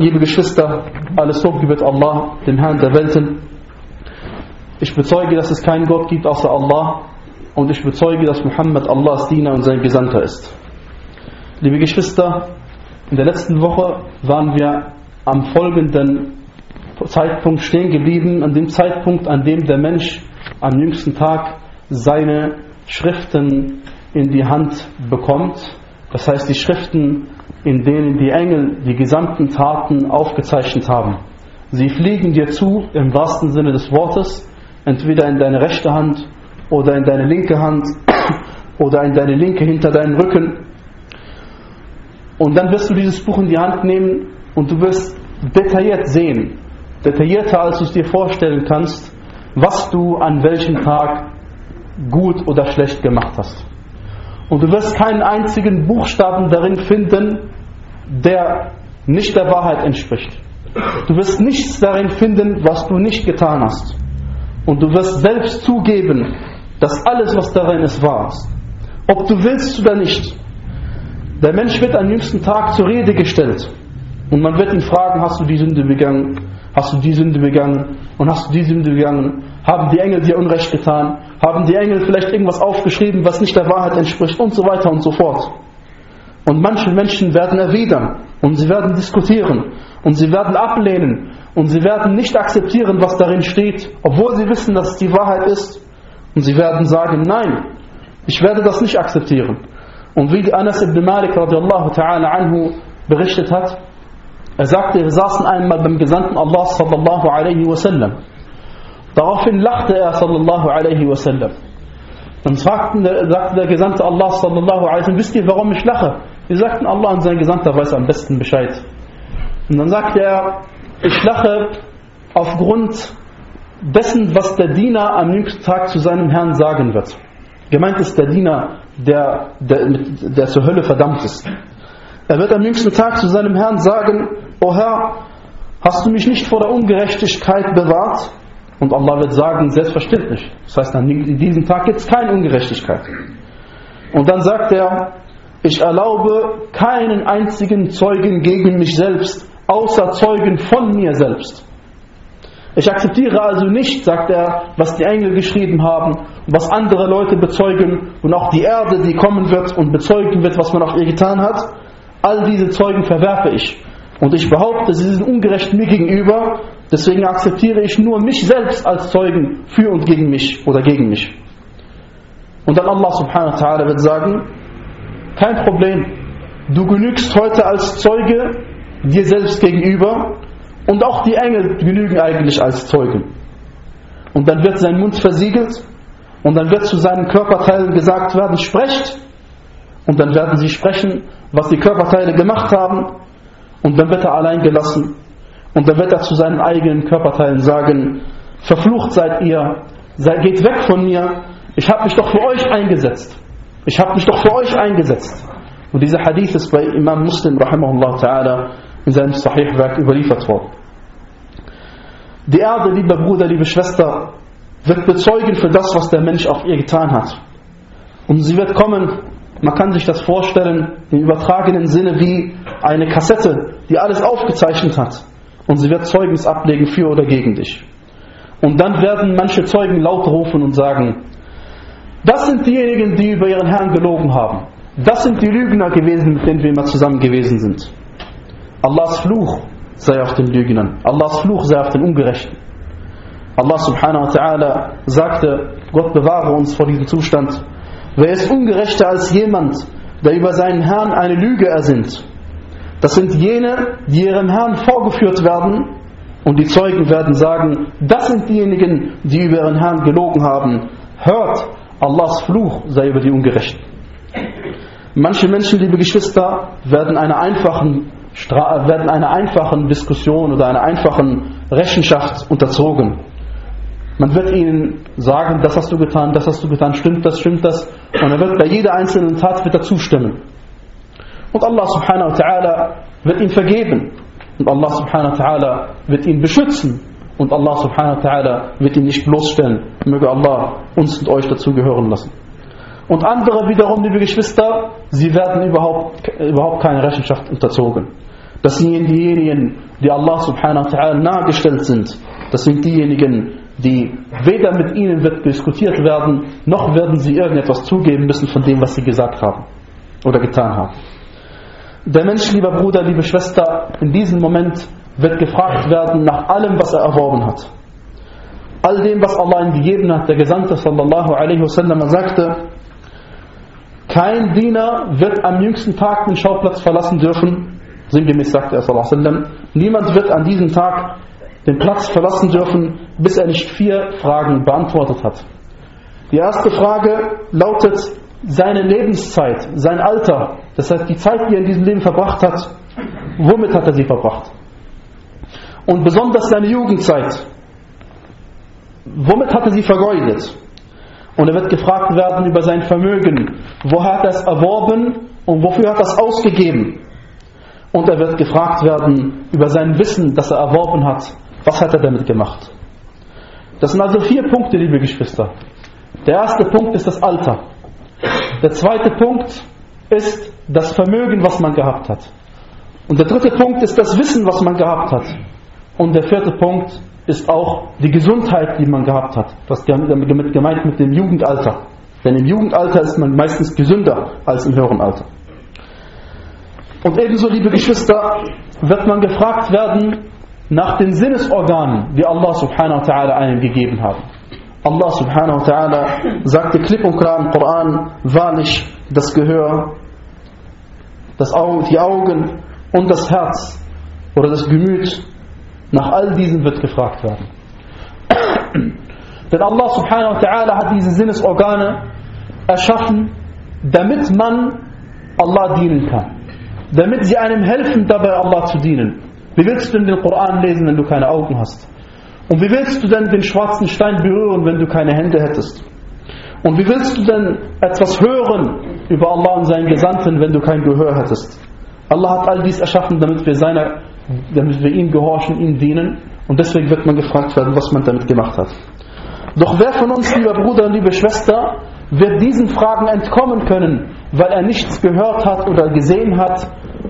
Liebe Geschwister, alles Lob gebührt Allah, dem Herrn der Welten. Ich bezeuge, dass es keinen Gott gibt außer Allah und ich bezeuge, dass Muhammad Allahs Diener und sein Gesandter ist. Liebe Geschwister, in der letzten Woche waren wir am folgenden Zeitpunkt stehen geblieben, an dem Zeitpunkt, an dem der Mensch am jüngsten Tag seine Schriften in die Hand bekommt. Das heißt, die Schriften in denen die Engel die gesamten Taten aufgezeichnet haben. Sie fliegen dir zu, im wahrsten Sinne des Wortes, entweder in deine rechte Hand oder in deine linke Hand oder in deine linke hinter deinen Rücken. Und dann wirst du dieses Buch in die Hand nehmen und du wirst detailliert sehen, detaillierter als du es dir vorstellen kannst, was du an welchem Tag gut oder schlecht gemacht hast. Und du wirst keinen einzigen Buchstaben darin finden, der nicht der Wahrheit entspricht. Du wirst nichts darin finden, was du nicht getan hast. Und du wirst selbst zugeben, dass alles, was darin ist, wahr ist. Ob du willst oder nicht. Der Mensch wird am jüngsten Tag zur Rede gestellt. Und man wird ihn fragen, hast du die Sünde begangen? Hast du die Sünde begangen? Und hast du die Sünde begangen? Haben die Engel dir Unrecht getan? Haben die Engel vielleicht irgendwas aufgeschrieben, was nicht der Wahrheit entspricht? Und so weiter und so fort. Und manche Menschen werden erwidern und sie werden diskutieren und sie werden ablehnen und sie werden nicht akzeptieren, was darin steht, obwohl sie wissen, dass es die Wahrheit ist. Und sie werden sagen, nein, ich werde das nicht akzeptieren. Und wie Anas ibn Malik radiallahu ta'ala anhu berichtet hat, er sagte, wir saßen einmal beim Gesandten Allah sallallahu alaihi wasallam. Daraufhin lachte er sallallahu alaihi wasallam. Dann sagte der Gesandte Allah sallallahu alaihi wasallam, wisst ihr, warum ich lache? Wir sagten, Allah und sein Gesandter weiß am besten Bescheid. Und dann sagte er, ich lache aufgrund dessen, was der Diener am jüngsten Tag zu seinem Herrn sagen wird. Gemeint ist der Diener, der, der, der zur Hölle verdammt ist. Er wird am jüngsten Tag zu seinem Herrn sagen, O Herr, hast du mich nicht vor der Ungerechtigkeit bewahrt? Und Allah wird sagen, selbstverständlich. Das heißt, an diesem Tag gibt es keine Ungerechtigkeit. Und dann sagt er, ich erlaube keinen einzigen Zeugen gegen mich selbst, außer Zeugen von mir selbst. Ich akzeptiere also nicht, sagt er, was die Engel geschrieben haben, was andere Leute bezeugen und auch die Erde, die kommen wird und bezeugen wird, was man auf ihr getan hat. All diese Zeugen verwerfe ich. Und ich behaupte, sie sind ungerecht mir gegenüber, deswegen akzeptiere ich nur mich selbst als Zeugen für und gegen mich oder gegen mich. Und dann Allah subhanahu wa ta'ala wird sagen, kein Problem. Du genügst heute als Zeuge dir selbst gegenüber und auch die Engel genügen eigentlich als Zeugen. Und dann wird sein Mund versiegelt und dann wird zu seinen Körperteilen gesagt werden, sprecht. Und dann werden sie sprechen, was die Körperteile gemacht haben. Und dann wird er allein gelassen. Und dann wird er zu seinen eigenen Körperteilen sagen, verflucht seid ihr, geht weg von mir, ich habe mich doch für euch eingesetzt. Ich habe mich doch für euch eingesetzt. Und dieser Hadith ist bei Imam Muslim rahimahullah ta'ala in seinem Sahih-Werk überliefert worden. Die Erde, lieber Bruder, liebe Schwester, wird bezeugen für das, was der Mensch auf ihr getan hat. Und sie wird kommen, man kann sich das vorstellen, im übertragenen Sinne wie eine Kassette, die alles aufgezeichnet hat. Und sie wird Zeugnis ablegen für oder gegen dich. Und dann werden manche Zeugen laut rufen und sagen, das sind diejenigen, die über ihren Herrn gelogen haben. Das sind die Lügner gewesen, mit denen wir immer zusammen gewesen sind. Allahs Fluch sei auf den Lügnern. Allahs Fluch sei auf den Ungerechten. Allah subhanahu wa ta'ala sagte, Gott bewahre uns vor diesem Zustand. Wer ist ungerechter als jemand, der über seinen Herrn eine Lüge ersinnt? Das sind jene, die ihrem Herrn vorgeführt werden und die Zeugen werden sagen, das sind diejenigen, die über ihren Herrn gelogen haben. Hört, Allahs Fluch sei über die Ungerechten. Manche Menschen, liebe Geschwister, werden einer einfachen, werden einer einfachen Diskussion oder einer einfachen Rechenschaft unterzogen. Man wird ihnen sagen, das hast du getan, das hast du getan, stimmt das, stimmt das. Und er wird bei jeder einzelnen Tat wieder zustimmen. Und Allah subhanahu wa ta'ala wird ihn vergeben. Und Allah subhanahu wa ta'ala wird ihn beschützen und Allah subhanahu wa ta'ala wird ihn nicht bloßstellen. Möge Allah uns und euch dazu gehören lassen. Und andere wiederum, liebe Geschwister, sie werden überhaupt, überhaupt keine Rechenschaft unterzogen. Das sind diejenigen, die Allah subhanahu wa ta'ala nahegestellt sind. Das sind diejenigen, die weder mit ihnen wird diskutiert werden, noch werden sie irgendetwas zugeben müssen von dem, was sie gesagt haben oder getan haben. Der Mensch, lieber Bruder, liebe Schwester, in diesem Moment wird gefragt werden nach allem, was er erworben hat. All dem, was Allah ihm gegeben hat, der Gesandte sallallahu alaihi wasallam sagte, kein Diener wird am jüngsten Tag den Schauplatz verlassen dürfen, sinngemäß sagte er sallallahu alaihi wasallam, niemand wird an diesem Tag den Platz verlassen dürfen, bis er nicht vier Fragen beantwortet hat. Die erste Frage lautet seine Lebenszeit, sein Alter, das heißt die Zeit, die er in diesem Leben verbracht hat, womit hat er sie verbracht? Und besonders seine Jugendzeit, womit hat er sie vergeudet? Und er wird gefragt werden über sein Vermögen, woher hat er es erworben und wofür hat er es ausgegeben? Und er wird gefragt werden über sein Wissen, das er erworben hat, was hat er damit gemacht? Das sind also vier Punkte, liebe Geschwister. Der erste Punkt ist das Alter. Der zweite Punkt ist das Vermögen, was man gehabt hat. Und der dritte Punkt ist das Wissen, was man gehabt hat. Und der vierte Punkt ist auch die Gesundheit, die man gehabt hat. Das ist damit gemeint mit dem Jugendalter. Denn im Jugendalter ist man meistens gesünder als im höheren Alter. Und ebenso, liebe Geschwister, wird man gefragt werden nach den Sinnesorganen, die Allah subhanahu wa ta'ala einem gegeben hat. Allah subhanahu wa ta'ala sagte klipp und klar im Koran, wahrlich das Gehör, das Auge, die Augen und das Herz oder das Gemüt, nach all diesen wird gefragt werden. Denn Allah subhanahu wa ta'ala hat diese Sinnesorgane erschaffen, damit man Allah dienen kann. Damit sie einem helfen, dabei Allah zu dienen. Wie willst du denn den Koran lesen, wenn du keine Augen hast? Und wie willst du denn den schwarzen Stein berühren, wenn du keine Hände hättest? Und wie willst du denn etwas hören über Allah und seinen Gesandten, wenn du kein Gehör hättest? Allah hat all dies erschaffen, damit wir, seiner, damit wir ihm gehorchen, ihm dienen. Und deswegen wird man gefragt werden, was man damit gemacht hat. Doch wer von uns, lieber Bruder und liebe Schwester, wird diesen Fragen entkommen können, weil er nichts gehört hat oder gesehen hat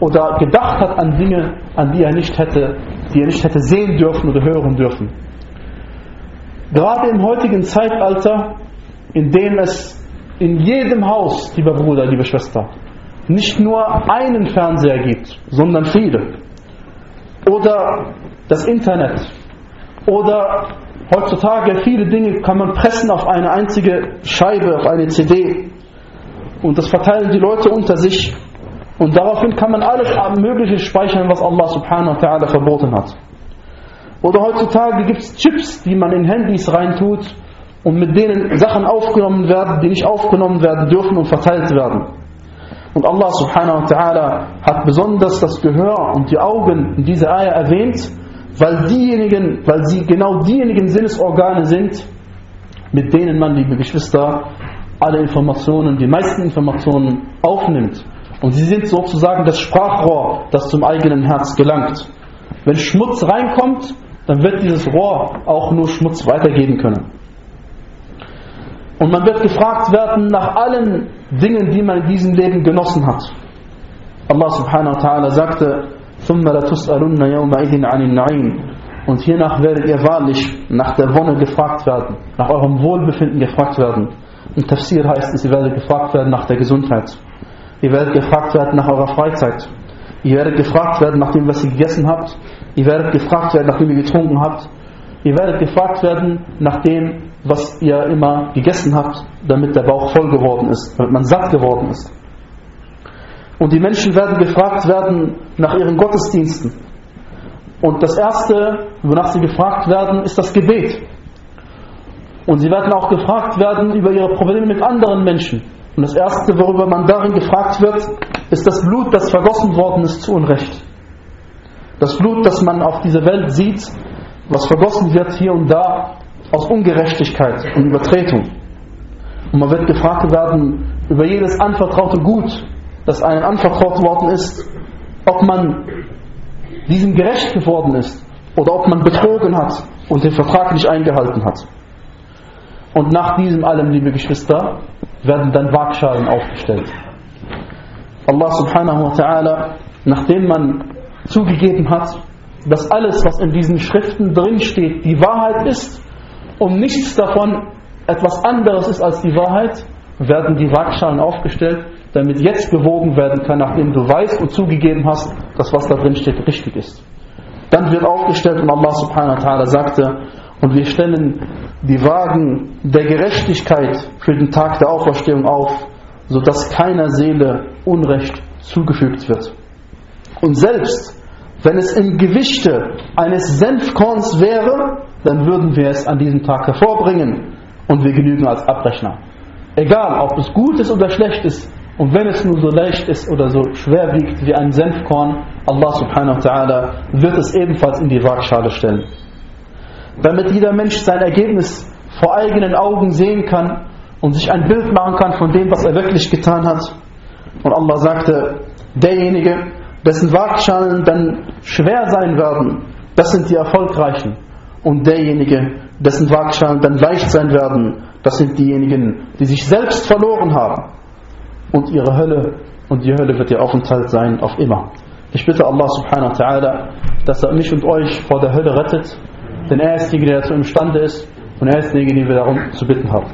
oder gedacht hat an Dinge, an die er nicht hätte, die er nicht hätte sehen dürfen oder hören dürfen. Gerade im heutigen Zeitalter, in dem es in jedem Haus, lieber Bruder, liebe Schwester, nicht nur einen Fernseher gibt, sondern viele. Oder das Internet. Oder heutzutage viele Dinge kann man pressen auf eine einzige Scheibe, auf eine CD. Und das verteilen die Leute unter sich. Und daraufhin kann man alles Mögliche speichern, was Allah subhanahu wa ta'ala verboten hat. Oder heutzutage gibt es Chips, die man in Handys reintut und mit denen Sachen aufgenommen werden, die nicht aufgenommen werden dürfen und verteilt werden. Und Allah subhanahu wa ta'ala hat besonders das Gehör und die Augen in dieser Eier erwähnt, weil diejenigen, weil sie genau diejenigen Sinnesorgane sind, mit denen man, liebe Geschwister, alle Informationen, die meisten Informationen aufnimmt. Und sie sind sozusagen das Sprachrohr, das zum eigenen Herz gelangt. Wenn Schmutz reinkommt, dann wird dieses Rohr auch nur Schmutz weitergeben können. Und man wird gefragt werden nach allen Dingen, die man in diesem Leben genossen hat. Allah subhanahu wa ta'ala sagte, und hiernach werdet ihr wahrlich nach der Wonne gefragt werden, nach eurem Wohlbefinden gefragt werden. In Tafsir heißt es, ihr werdet gefragt werden nach der Gesundheit. Ihr werdet gefragt werden nach eurer Freizeit. Ihr werdet gefragt werden nach dem, was ihr gegessen habt. Ihr werdet gefragt werden, nachdem ihr getrunken habt. Ihr werdet gefragt werden nach dem, was ihr immer gegessen habt, damit der Bauch voll geworden ist, damit man satt geworden ist. Und die Menschen werden gefragt werden nach ihren Gottesdiensten. Und das Erste, wonach sie gefragt werden, ist das Gebet. Und sie werden auch gefragt werden über ihre Probleme mit anderen Menschen. Und das Erste, worüber man darin gefragt wird, ist das Blut, das vergossen worden ist zu Unrecht. Das Blut, das man auf dieser Welt sieht, was vergossen wird hier und da aus Ungerechtigkeit und Übertretung. Und man wird gefragt werden über jedes anvertraute Gut, das einem anvertraut worden ist, ob man diesem gerecht geworden ist oder ob man betrogen hat und den Vertrag nicht eingehalten hat. Und nach diesem allem, liebe Geschwister, werden dann Waagschalen aufgestellt. Allah subhanahu wa ta'ala, nachdem man zugegeben hat, dass alles, was in diesen Schriften drinsteht, die Wahrheit ist und nichts davon etwas anderes ist als die Wahrheit, werden die Waagschalen aufgestellt, damit jetzt gewogen werden kann, nachdem du weißt und zugegeben hast, dass was da drin steht richtig ist. Dann wird aufgestellt und Allah subhanahu wa ta'ala sagte, und wir stellen die Wagen der Gerechtigkeit für den Tag der Auferstehung auf, sodass keiner Seele Unrecht zugefügt wird. Und selbst wenn es im Gewichte eines Senfkorns wäre, dann würden wir es an diesem Tag hervorbringen und wir genügen als Abrechner. Egal, ob es gut ist oder schlecht ist, und wenn es nur so leicht ist oder so schwer wiegt wie ein Senfkorn, Allah subhanahu wa ta'ala wird es ebenfalls in die Waagschale stellen. Damit jeder Mensch sein Ergebnis vor eigenen Augen sehen kann und sich ein Bild machen kann von dem, was er wirklich getan hat. Und Allah sagte, derjenige, dessen Waagschalen dann schwer sein werden, das sind die Erfolgreichen. Und derjenige, dessen Waagschalen dann leicht sein werden, das sind diejenigen, die sich selbst verloren haben. Und ihre Hölle, und die Hölle wird ihr Aufenthalt sein auf immer. Ich bitte Allah subhanahu wa ta'ala, dass er mich und euch vor der Hölle rettet, denn er ist derjenige, der dazu imstande ist, und er ist derjenige, den wir darum zu bitten haben.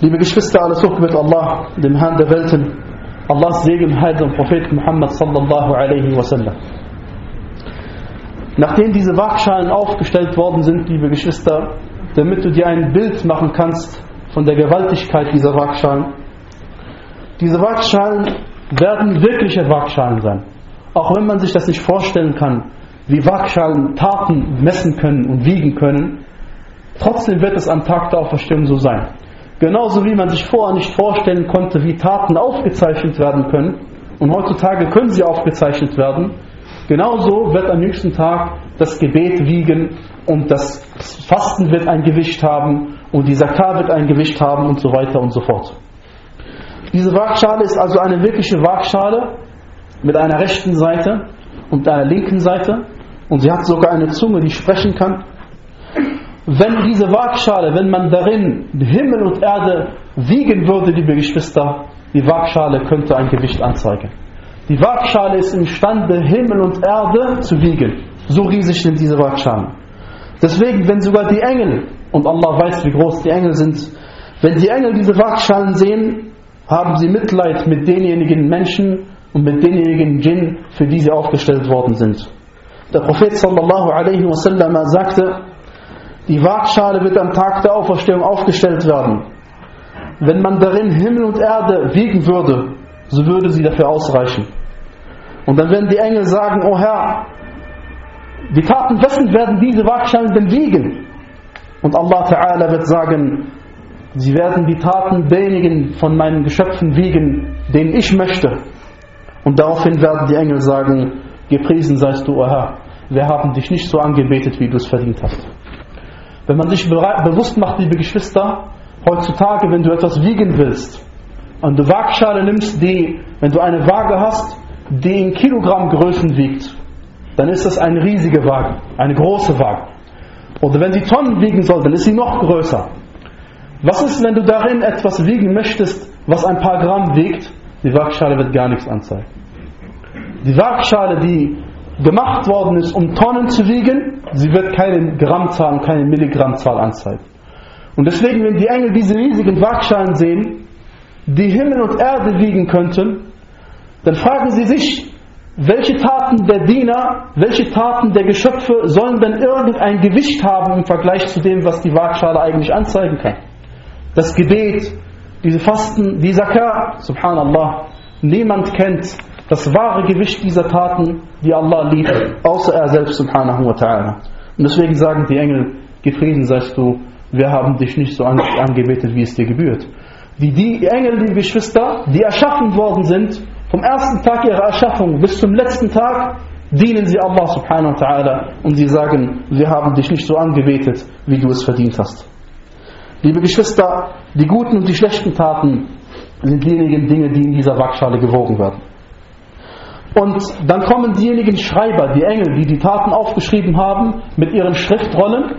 Liebe Geschwister, alles Hoch mit Allah, dem Herrn der Welten, Allahs Segen, Heil und Prophet Muhammad sallallahu alaihi wasallam. Nachdem diese Waagschalen aufgestellt worden sind, liebe Geschwister, damit du dir ein Bild machen kannst von der Gewaltigkeit dieser Waagschalen, diese Waagschalen werden wirkliche Waagschalen sein. Auch wenn man sich das nicht vorstellen kann, wie Waagschalen Taten messen können und wiegen können, trotzdem wird es am Tag der Auferstehung so sein. Genauso wie man sich vorher nicht vorstellen konnte, wie Taten aufgezeichnet werden können. Und heutzutage können sie aufgezeichnet werden. Genauso wird am jüngsten Tag das Gebet wiegen und das Fasten wird ein Gewicht haben und die Zakar wird ein Gewicht haben und so weiter und so fort. Diese Waagschale ist also eine wirkliche Waagschale mit einer rechten Seite und einer linken Seite und sie hat sogar eine Zunge, die sprechen kann wenn diese Waagschale, wenn man darin Himmel und Erde wiegen würde, liebe Geschwister, die Waagschale könnte ein Gewicht anzeigen. Die Waagschale ist imstande, Himmel und Erde zu wiegen. So riesig sind diese Waagschalen. Deswegen, wenn sogar die Engel, und Allah weiß, wie groß die Engel sind, wenn die Engel diese Waagschalen sehen, haben sie Mitleid mit denjenigen Menschen und mit denjenigen Djinn, für die sie aufgestellt worden sind. Der Prophet sallallahu alaihi wasallam sagte, die Waagschale wird am Tag der Auferstehung aufgestellt werden. Wenn man darin Himmel und Erde wiegen würde, so würde sie dafür ausreichen. Und dann werden die Engel sagen, oh Herr, die Taten wessen werden diese Waagschalen denn wiegen? Und Allah Ta'ala wird sagen, sie werden die Taten derjenigen von meinen Geschöpfen wiegen, denen ich möchte. Und daraufhin werden die Engel sagen, gepriesen seist du, oh Herr, wir haben dich nicht so angebetet, wie du es verdient hast. Wenn man sich bewusst macht, liebe Geschwister, heutzutage, wenn du etwas wiegen willst und du Waagschale nimmst, die, wenn du eine Waage hast, die in Kilogrammgrößen wiegt, dann ist das eine riesige Waage, eine große Waage. Oder wenn sie Tonnen wiegen soll, dann ist sie noch größer. Was ist, wenn du darin etwas wiegen möchtest, was ein paar Gramm wiegt? Die Waagschale wird gar nichts anzeigen. Die Waagschale, die gemacht worden ist, um Tonnen zu wiegen, sie wird keine Grammzahl und keine Milligrammzahl anzeigen. Und deswegen, wenn die Engel diese riesigen Waagschalen sehen, die Himmel und Erde wiegen könnten, dann fragen sie sich, welche Taten der Diener, welche Taten der Geschöpfe sollen denn irgendein Gewicht haben im Vergleich zu dem, was die Waagschale eigentlich anzeigen kann? Das Gebet, diese Fasten, die Zakah, subhanallah, niemand kennt das wahre Gewicht dieser Taten, die Allah liebt, außer er selbst subhanahu wa ta'ala. Und deswegen sagen die Engel, gepriesen seist du, wir haben dich nicht so angebetet, wie es dir gebührt. Die, die Engel, die Geschwister, die erschaffen worden sind, vom ersten Tag ihrer Erschaffung bis zum letzten Tag, dienen sie Allah subhanahu wa ta'ala und sie sagen, wir haben dich nicht so angebetet, wie du es verdient hast. Liebe Geschwister, die guten und die schlechten Taten sind diejenigen Dinge, die in dieser Waagschale gewogen werden. Und dann kommen diejenigen Schreiber, die Engel, die die Taten aufgeschrieben haben, mit ihren Schriftrollen.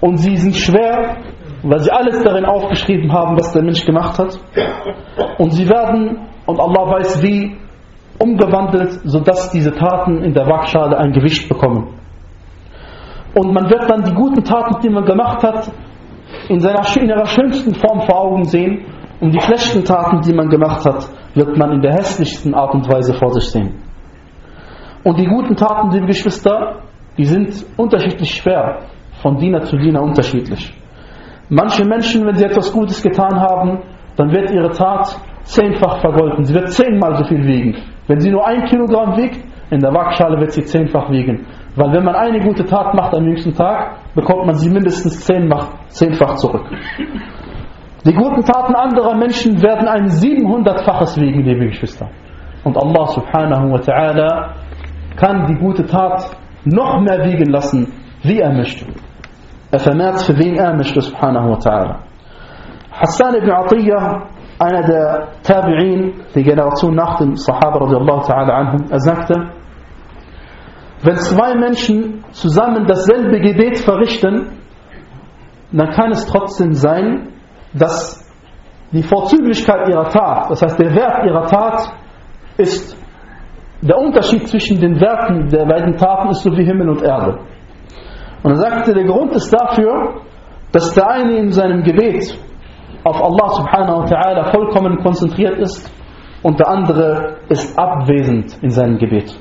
Und sie sind schwer weil sie alles darin aufgeschrieben haben, was der Mensch gemacht hat. Und sie werden, und Allah weiß wie, umgewandelt, sodass diese Taten in der Waagschale ein Gewicht bekommen. Und man wird dann die guten Taten, die man gemacht hat, in, seiner, in ihrer schönsten Form vor Augen sehen und die schlechten Taten, die man gemacht hat, wird man in der hässlichsten Art und Weise vor sich sehen. Und die guten Taten, liebe Geschwister, die sind unterschiedlich schwer, von Diener zu Diener unterschiedlich. Manche Menschen, wenn sie etwas Gutes getan haben, dann wird ihre Tat zehnfach vergolten. Sie wird zehnmal so viel wiegen. Wenn sie nur ein Kilogramm wiegt, in der Waagschale wird sie zehnfach wiegen. Weil wenn man eine gute Tat macht am jüngsten Tag, bekommt man sie mindestens zehnfach zurück. Die guten Taten anderer Menschen werden ein 700-faches wiegen, liebe Geschwister. Und Allah subhanahu wa ta'ala kann die gute Tat noch mehr wiegen lassen, wie er möchte. Er vermehrt für wen er möchte, subhanahu wa ta'ala. Hassan ibn Atiyah, einer der Tabi'in, die Generation nach dem Sahaba radiallahu ta'ala anhum, er sagte, wenn zwei Menschen zusammen dasselbe Gebet verrichten, dann kann es trotzdem sein, dass die Vorzüglichkeit ihrer Tat, das heißt der Wert ihrer Tat, ist der Unterschied zwischen den Werten der beiden Taten ist so wie Himmel und Erde. Und er sagte, der Grund ist dafür, dass der eine in seinem Gebet auf Allah subhanahu wa ta'ala vollkommen konzentriert ist und der andere ist abwesend in seinem Gebet.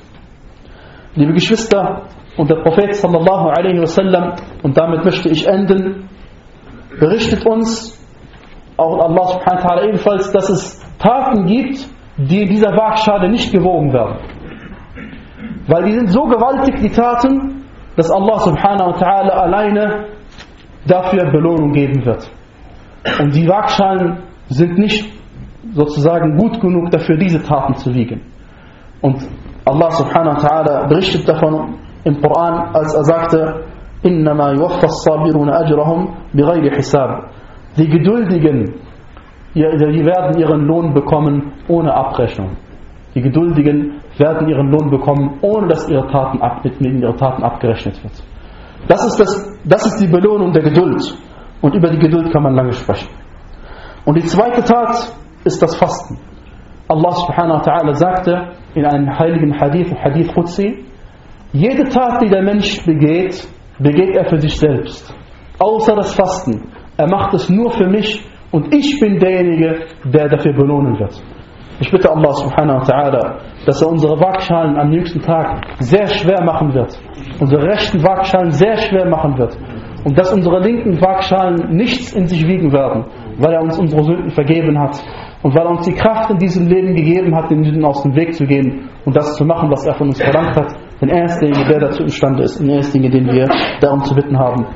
Liebe Geschwister, und der Prophet sallallahu alaihi wasallam, und damit möchte ich enden, berichtet uns, auch Allah subhanahu wa ta'ala ebenfalls, dass es Taten gibt, die in dieser Waagschale nicht gewogen werden. Weil die sind so gewaltig, die Taten, dass Allah subhanahu wa ta'ala alleine dafür Belohnung geben wird. Und die Waagschalen sind nicht sozusagen gut genug dafür, diese Taten zu wiegen. Und Allah subhanahu wa ta'ala berichtet davon im Koran, als er sagte, إنما يوفى الصابرون أجرهم بغير حساب. die Geduldigen, die werden ihren Lohn bekommen ohne Abrechnung. Die Geduldigen werden ihren Lohn bekommen, ohne dass ihre Taten ab, mit ihren Taten abgerechnet wird. Das ist, das, das ist die Belohnung der Geduld. Und über die Geduld kann man lange sprechen. Und die zweite Tat ist das Fasten. Allah subhanahu wa ta'ala sagte in einem heiligen Hadith, Hadith Qudsi, jede Tat, die der Mensch begeht, begeht er für sich selbst. Außer das Fasten. Er macht es nur für mich und ich bin derjenige, der dafür belohnen wird. Ich bitte Allah subhanahu wa ta'ala, dass er unsere Waagschalen am nächsten Tag sehr schwer machen wird. Unsere rechten Waagschalen sehr schwer machen wird. Und dass unsere linken Waagschalen nichts in sich wiegen werden, weil er uns unsere Sünden vergeben hat. Und weil er uns die Kraft in diesem Leben gegeben hat, den Sünden aus dem Weg zu gehen und das zu machen, was er von uns verlangt hat. Denn er ist derjenige, der dazu imstande ist. Und er ist derjenige, den wir darum zu bitten haben.